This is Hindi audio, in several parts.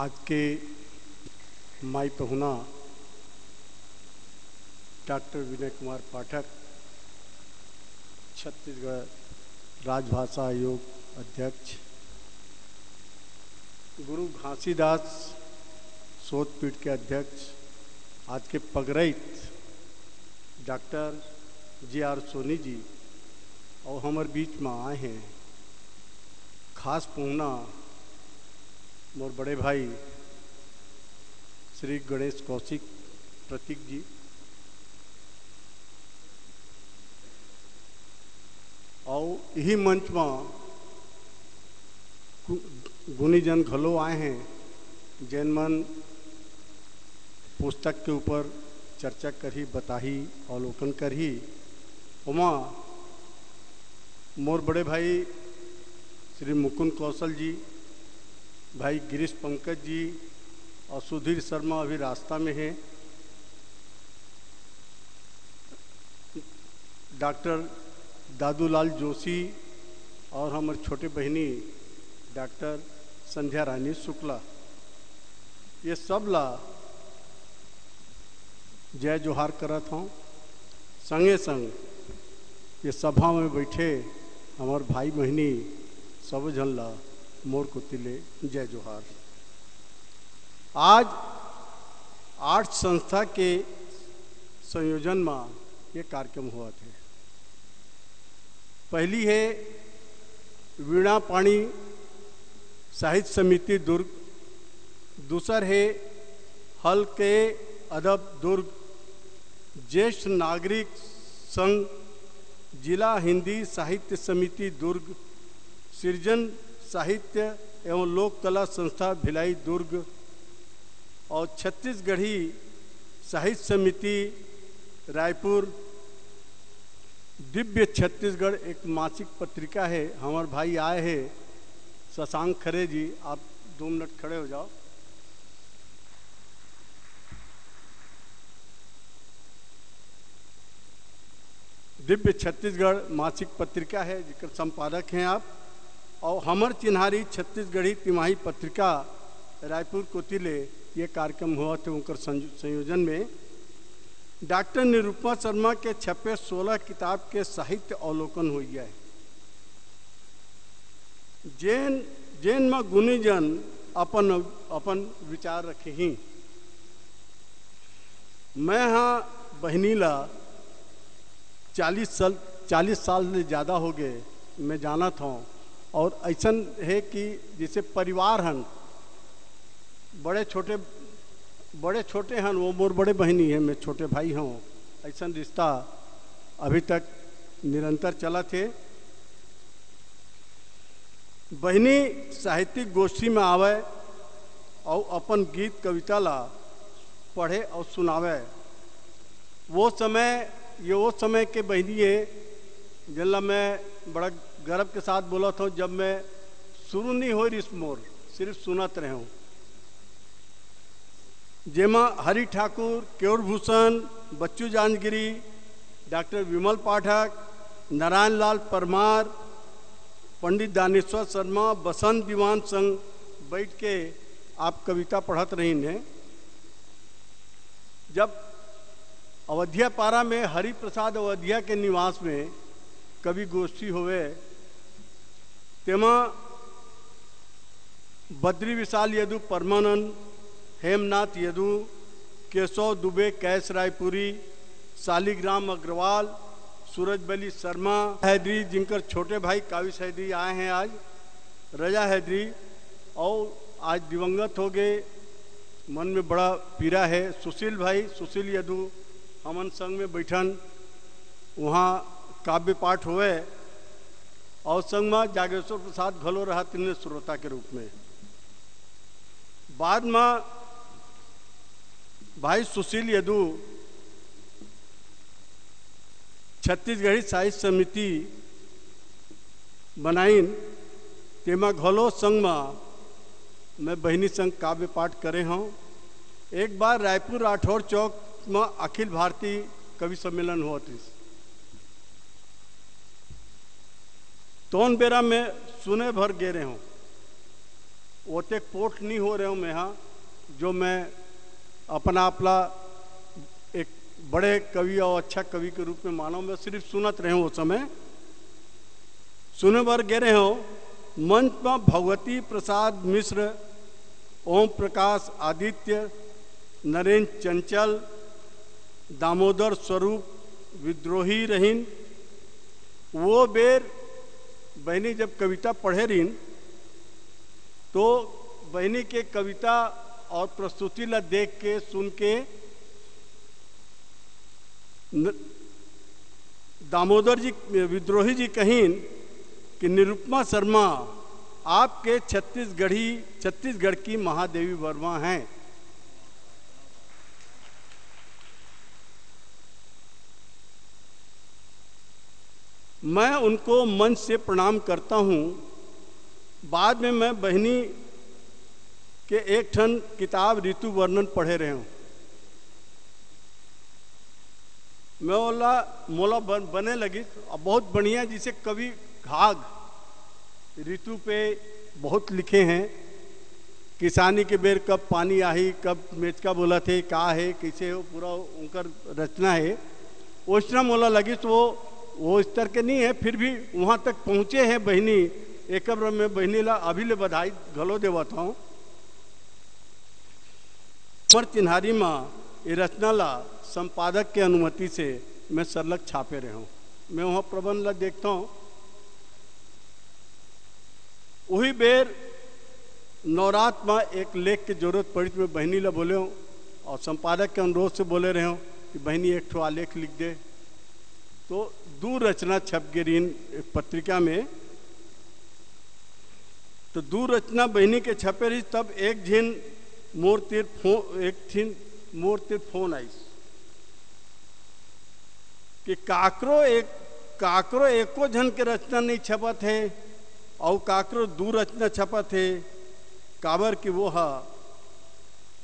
आज के माई पहुना डॉक्टर विनय कुमार पाठक, छत्तीसगढ़ राजभाषा आयोग अध्यक्ष, गुरु घासीदास शोधपीठ के अध्यक्ष, आज के पगरैत doctor J R Soni ji और हमारे बीच में आए हैं खास पहुना मोर बड़े भाई श्री गणेश कौशिक प्रतीक जी। और यही मंच में गुनीजन घलो आए हैं, जैन मन पुस्तक के ऊपर चर्चा करी, बताही, अवलोकन करी। उमा मोर बड़े भाई श्री मुकुंद कौशल जी भाई गिरीश पंकज जी और सुधीर शर्मा अभी रास्ता में हैं। डॉक्टर दादूलाल जोशी और हमारे छोटे बहनी डॉक्टर संध्या रानी शुक्ला, ये सब ला जय जोहार करत हूँ। संगे संग ये सभा में बैठे हमार भाई बहनी सब जन ला मोर को तिले जय जोहार। आज आर्ट संस्था के संयोजन में ये कार्यक्रम हुआ थे। पहली है वीणा पाणी साहित्य समिति दुर्ग। दूसर है हल के अदब दुर्ग। ज्येष्ठ नागरिक संघ, जिला हिंदी साहित्य समिति दुर्ग, सृजन साहित्य एवं लोक कला संस्था भिलाई दुर्ग और छत्तीसगढ़ी साहित्य समिति रायपुर, दिव्य छत्तीसगढ़ एक मासिक पत्रिका है। हमारे भाई आए हैं। शशांक खरे जी, आप दो मिनट खड़े हो जाओ। दिव्य छत्तीसगढ़ मासिक पत्रिका है, जिसके संपादक हैं आप। और हमर चिन्हारी छत्तीसगढ़ी तिमाही पत्रिका, रायपुर कोतिले, ये कार्यक्रम हुआ थे उनकर संयोजन में। डॉक्टर निरूपमा शर्मा के छपे सोलह किताब के साहित्य अवलोकन हुई है। जैन जैन में गुनीजन अपन अपन विचार रखे ही। मैं हाँ बहनीला, चालीस साल चालीस साल से ज़्यादा हो गए, मैं जाना था। और ऐसा है कि जैसे परिवार हन, बड़े छोटे बड़े छोटे हैं वो मोर बड़े बहनी है, मैं छोटे भाई हूँ ऐसा रिश्ता अभी तक निरंतर चला थे। बहनी साहित्यिक गोष्ठी में आवे और अपन गीत कविता ला पढ़े और सुनावे। वो समय, ये वो समय के बहनी है जिला मैं बड़ा गर्व के साथ बोला था, जब मैं शुरू नहीं हो रिस मोर, सिर्फ़ सुनत रहे। हूँ जेमा हरि ठाकुर केवर भूषण, बच्चू जानगिरी, डॉक्टर विमल पाठक, नारायण लाल परमार, पंडित दानेश्वर शर्मा, बसंत दीवान संघ बैठ के आप कविता पढ़त रही हैं। जब अवधिया पारा में हरि प्रसाद अवधिया के निवास में कवि गोष्ठी हुए तेमा बद्री विशाल यदु परमानंद हेमनाथ यदु केशव दुबे कैश रायपुरी शालिग्राम अग्रवाल सूरज बली शर्मा हैदरी जिनकर छोटे भाई काविश हैदरी आए हैं आज रजा हैदरी और आज दिवंगत हो गए मन में बड़ा पीड़ा है सुशील भाई सुशील यदु हमन संग में बैठन वहाँ काव्य पाठ हुए और संग में जागेश्वर प्रसाद घलो रहा तीन श्रोता के रूप में। बाद में भाई सुशील यदु छत्तीसगढ़ी साहित्य समिति बनाइन तेमा घलो संग में मैं बहनी संग काव्य पाठ करे हूँ। एक बार रायपुर राठौर चौक में अखिल भारतीय कवि सम्मेलन हुआ थी। तोन बेरा में सुने भर गे रहे हूँ। ओते पोट नहीं हो रहे हूँ मैं यहाँ, जो मैं अपना अपना एक बड़े कवि और अच्छा कवि के रूप में मानो, मैं सिर्फ़ सुनत रहे हूँ उस समय। सुने भर गे रहे हो, मंच में भगवती प्रसाद मिश्र, ओम प्रकाश आदित्य, नरेंद्र चंचल, दामोदर स्वरूप, विद्रोही रहीन, वो बेर बहनी, जब कविता पढ़े रही तो बहनी के कविता और प्रस्तुति ला देख के, सुन के दामोदर जी, विद्रोही जी कहीन कि निरुपमा शर्मा, आपके छत्तीसगढ़ी, छत्तीसगढ़ की महादेवी वर्मा हैं। मैं उनको मंच से प्रणाम करता हूँ। बाद में मैं बहनी के एक ठन किताब ऋतु वर्णन पढ़े रहे हूँ। मैं बोला मोला बन, बने लगी। और बहुत बढ़िया जिसे कवि घाघ ऋतु पे बहुत लिखे हैं। किसानी के बेर कब पानी आई कब मेचका बोला थे का है कैसे पूरा उनकर रचना है। ओसना मोला लगी तो वो वो स्तर के नहीं है, फिर भी वहाँ तक पहुँचे हैं बहनी। एक में बहनी ला अभी ले बधाई घलो देवता हूँ। पर चिन्हारी माँ, ये रचना ला संपादक के अनुमति से मैं सरलग छापे रहे हूँ। मैं वहाँ प्रबंध ला देखता हूँ। वही बेर नवरात में एक लेख की ज़रूरत पड़ी तो मैं बहनी ला बोले हूँ और संपादक के अनुरोध से बोले रहे हूँ कि बहनी एक ठो आलेख लिख दे। तो दूर रचना छप गिरी पत्रिका में तो दूर रचना बहनी के छपे रही, तब एक झिन मोर तीर फ़ोन एक थी मोर तीर फ़ोन आई कि काकरो एक, काकरो एको जन के रचना नहीं छपा थे और काकरो दू रचना छपा थे काबर की वो हा,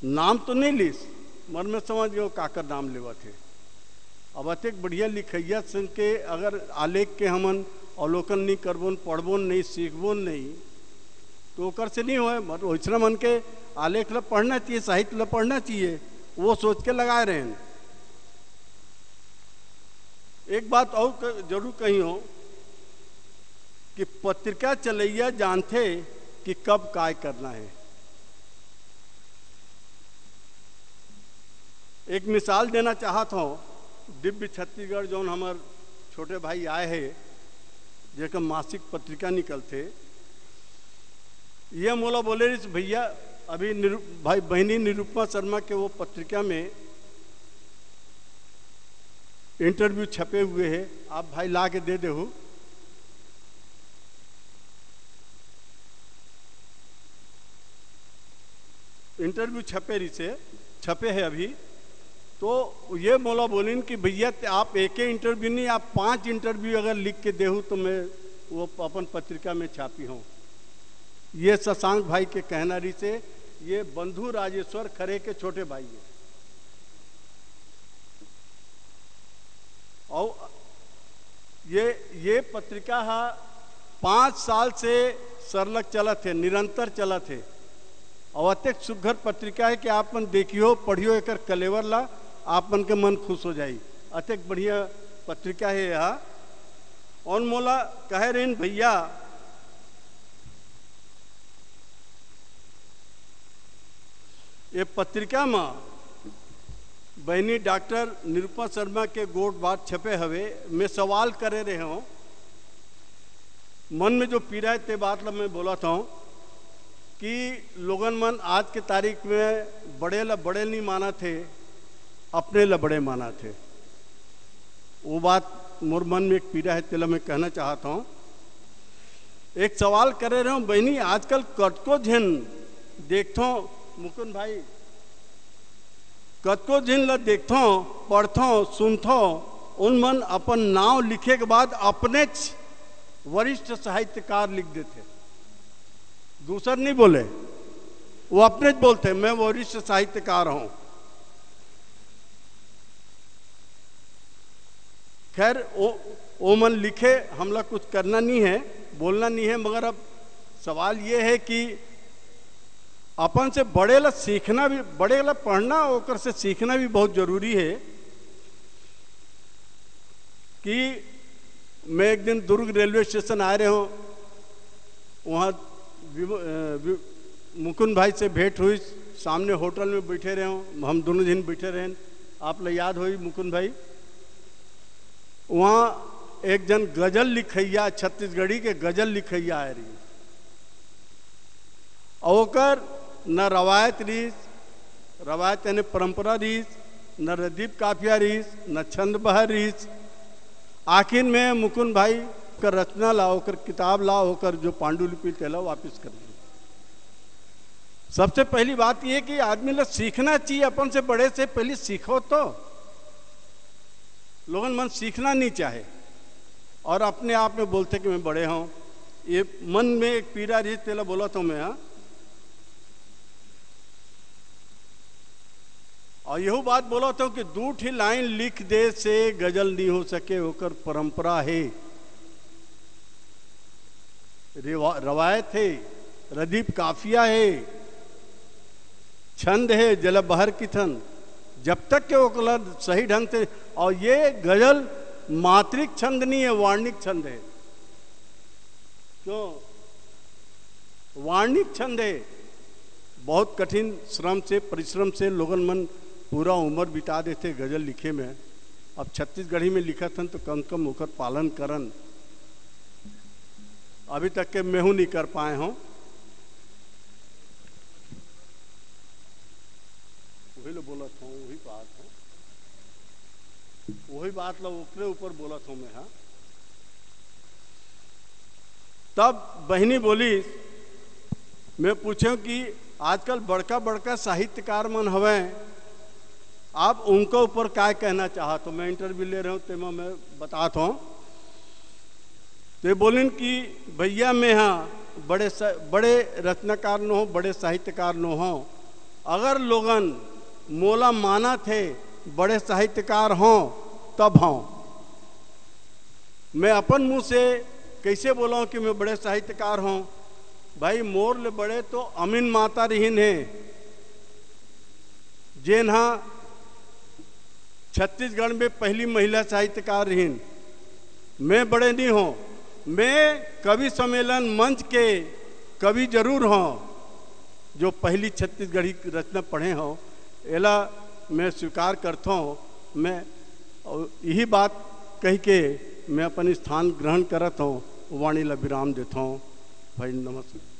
नाम तो नहीं लीस, मन में समझ गए काकर नाम लेवा थे अब अत्यक बढ़िया लिखैया संग के अगर आलेख के हमन अवलोकन नहीं करबोन, पढ़बोन नहीं, सीखबोन नहीं तो ओकर से नहीं हो वैसना मन के आलेख ला पढ़ना चाहिए, साहित्य ला पढ़ना चाहिए, वो सोच के लगाए रहे। हैं एक बात और ज़रूर कही हो कि पत्रिका चलैया जानते कि कब काय करना है। एक मिसाल देना चाहता हूँ। दिव्य छत्तीसगढ़ जो हमार छोटे भाई आए है जेकर मासिक पत्रिका निकलते ये मोला बोले रही भैया अभी निरु, भाई बहनी निरुपमा शर्मा के वो पत्रिका में इंटरव्यू छपे हुए हैं आप भाई ला के दे दे हो इंटरव्यू छपे रही से छपे है अभी। तो ये मोला बोलिन कि भैया, आप एक ही इंटरव्यू नहीं, आप पाँच इंटरव्यू अगर लिख के देहू तो मैं वो अपन पत्रिका में छापी हूँ। ये शशांक भाई के कहना रही से, ये बंधु राजेश्वर खरे के छोटे भाई है। और ये ये पत्रिका हा पाँच साल से सरलग चला थे निरंतर चला थे और अत्यक सुघर पत्रिका है कि आप देखियो, पढ़ियो एक कलेवर ला। आप मन के मन खुश हो जाई अत्यक बढ़िया पत्रिका है यह। और मोला? कह रहे भैया। ये पत्रिका में बहनी डॉक्टर निरुपा शर्मा के गोट बात छपे हवे। मैं सवाल करे रहे हूँ। मन में जो पीड़ा है, ते बात ला मैं बोला था कि लोगन मन आज के तारीख में बड़े ला बड़े नहीं माना थे अपने ला बड़े माना थे। वो बात मोर मन में एक पीड़ा है तेला मैं कहना चाहता हूँ। एक सवाल करे रहे हूँ, बहनी, आजकल कटको झन देखता मुकुंद भाई कतको जिन ल देखो पढ़थो सुनथो उन मन अपन नाव लिखे के बाद अपने वरिष्ठ साहित्यकार लिख देते। दूसर नहीं बोले, वो अपने बोलते, मैं वरिष्ठ साहित्यकार हूँ। खैर वो वो मन लिखे, हमला कुछ करना नहीं है, बोलना नहीं है, मगर अब सवाल ये है कि अपन से बड़े ला सीखना भी बड़े ला पढ़ना ओकर से सीखना भी बहुत ज़रूरी है कि मैं एक दिन दुर्ग रेलवे स्टेशन आ रहे हूँ, वहाँ मुकुंद भाई से भेंट हुई, सामने होटल में बैठे रहे हूँ, हम दोनों दिन बैठे रहे। आप लोग याद हुई मुकुंद भाई? वहाँ एक जन गज़ल लिखैया, छत्तीसगढ़ी के गज़ल लिखैया आ रही ओकर न रवायत रीस रवायत यानी परंपरा रीस न रदीप काफिया रीस न छंद बहर रीस आखिर में मुकुंद भाई कर रचना ला होकर किताब ला होकर जो पांडुलिपि तेला वापिस कर दी सबसे पहली बात यह कि आदमी लोग सीखना चाहिए, अपन से बड़े से पहले सीखो तो। लोगन मन सीखना नहीं चाहे। और अपने आप में बोलते कि मैं बड़े हूँ। ये मन में एक पीड़ा रही तेला बोला तो मैं हाँ। और यही बात बोला था कि दूठ ही लाइन लिख दे से गज़ल नहीं हो सके, होकर परंपरा है। रवायत है, रदीप काफिया है। छंद है जल बहर किथन जब तक के वो कलर सही ढंग से, और ये गज़ल मात्रिक छंद नहीं है, वार्णिक छंद है। क्यों? वार्णिक छंद है। बहुत कठिन श्रम से, परिश्रम से लोगन मन पूरा उम्र बिता देते गज़ल लिखे में। अब छत्तीसगढ़ी में लिखा था तो कम कम होकर पालन करन। अभी तक के मेहू नहीं कर पाए हों। वही लोग बोला था वही बात है। वही बात लो ऊपरे ऊपर बोला था मैं हाँ। तब बहनी बोली, मैं पूछूँ कि आजकल बड़का बड़का साहित्यकार मन हवे, आप उनके ऊपर क्या कहना चाहत तो मैं इंटरव्यू ले रहा हूँ, तेमा मैं बताता हूँ। तो बोलिन कि, भैया, मैं हाँ बड़े बड़े रचनाकार न हो, बड़े साहित्यकार न हो। अगर लोगन मोला माना थे, बड़े साहित्यकार हों, तब हों। मैं अपन मुँह से कैसे बोला कि मैं बड़े साहित्यकार हूँ? भाई, मोर ले बड़े तो अमीन माता रहीन है। जेन हाँ छत्तीसगढ़ में पहली महिला साहित्यकार रही मैं बड़े नहीं हूँ। मैं कवि सम्मेलन मंच के कवि ज़रूर हूँ, जो पहली छत्तीसगढ़ी रचना पढ़े हो। एला मैं स्वीकार करता हूँ, मैं यही बात कह के मैं अपन स्थान ग्रहण करता हूँ, वाणी ला विराम देता हूँ। भाई नमस्कार।